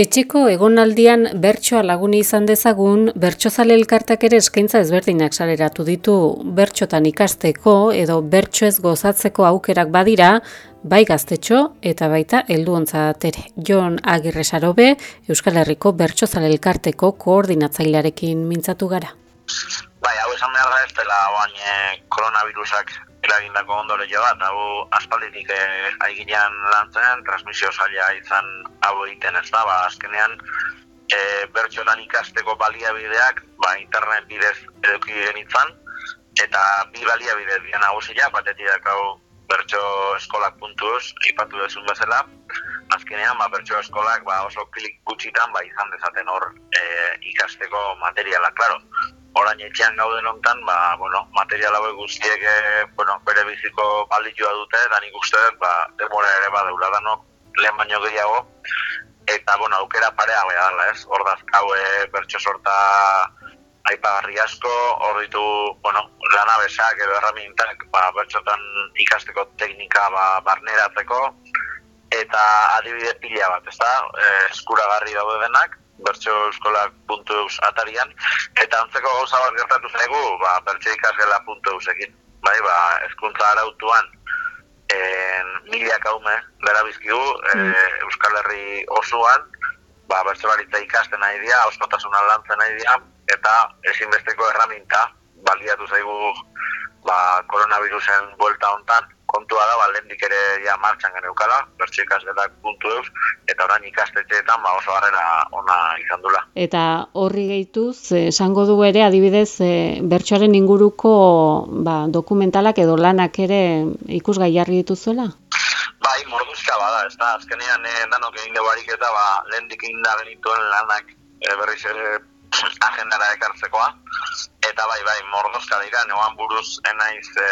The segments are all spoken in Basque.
Etxeko egonaldian bertsoa laguni izan dezagun, bertsozale elkartak ere eskaintza ezberdinak saleratu ditu bertxotan ikasteko edo bertso ez gozatzeko aukerak badira, bai gaztetxo eta baita helduontza ere. Jon Agirre Sarobe, Euskal Herriko bertsozale elkarteko koordinatzailearekin mintzatu gara. Bai, hau esan beharra ez dela baina koronavirusak eragindako ondore jo bat, hau aspalditik eh, aiginean lantzen, transmisio zaila izan hau egiten ez da, ba, azkenean e, bertxotan ikasteko baliabideak ba, internet bidez eduki genitzan, eta bi baliabide dira nagusia, batetik hau bertso eskolak puntuz, ipatu dezun bezala, azkenean ba, bertso eskolak ba, oso klik gutxitan ba, izan dezaten hor e, ikasteko materiala, klaro orain etxean gauden hontan, ba, bueno, material hauek guztiek e, bueno, bere biziko balitua dute, eta nik uste dut, ba, demora ere badeula danok lehen baino gehiago, eta, bueno, aukera parea dala, ez? Hor dazkaue bertso sorta aipagarri asko, hor ditu, bueno, lanabesak edo erramintak, ba, bertxotan ikasteko teknika ba, barneratzeko, eta adibide pila bat, ez da, e, eskuragarri daude denak, bertso atarian, eta antzeko gauza bat gertatu zaigu, ba, bertso ikasgela puntu ekin. Bai, ba, ezkuntza arautuan, en, miliak haume, gara bizkigu, e, mm. Euskal Herri osoan, ba, bertso ikasten nahi dira, oskotasunan lantzen nahi dira, eta ezinbesteko erraminta, baliatu zaigu, ba, koronavirusen buelta hontan, kontua da, balendik ere ja martxan geneukala, bertxe ikasgetak puntu eus, eta orain ikastetxeetan ba oso harrera ona izan dula. Eta horri gehituz, esango du ere, adibidez, e, bertsoaren inguruko ba, dokumentalak edo lanak ere ikusgai jarri dituzuela? Bai, morduzka bada, ez da, azkenean e, danok egin barik eta ba, lehen dikin da benituen lanak e, berriz ere agendara ekartzekoa. Eta bai, bai, morduzka dira, neoan buruz enaiz e,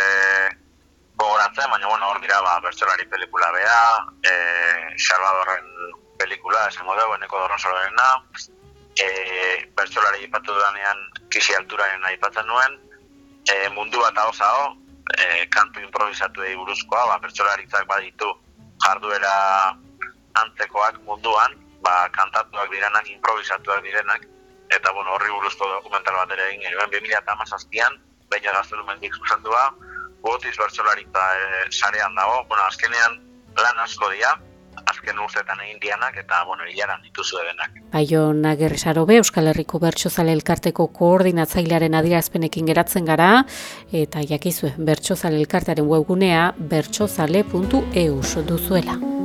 gogoratzen, baina bueno, hor dira ba, bertsolari pelikula bea, e, Salvadorren pelikula, esango dugu, eneko dorron zororena, e, bertsolari ipatu dudanean kisi alturaren aipatzen nuen, e, mundu bat hau zao, e, kantu improvisatu egin buruzkoa, ba, bertsolaritzak baditu jarduera antzekoak munduan, ba, kantatuak direnak, improvisatuak direnak, eta bueno, horri buruzko dokumental bat ere egin genuen 2008an, baina gaztelu mendik zuzendua, botiz bertsolaritza e, sarean dago, bueno, azkenean lan asko dira, azken urtetan egin dianak eta, bueno, hilaran dituzu denak. Baio Nagerri Sarobe, Euskal Herriko Bertsozale Elkarteko koordinatzailearen adirazpenekin geratzen gara, eta jakizue, Bertsozale Elkartearen webgunea bertsozale.eus duzuela.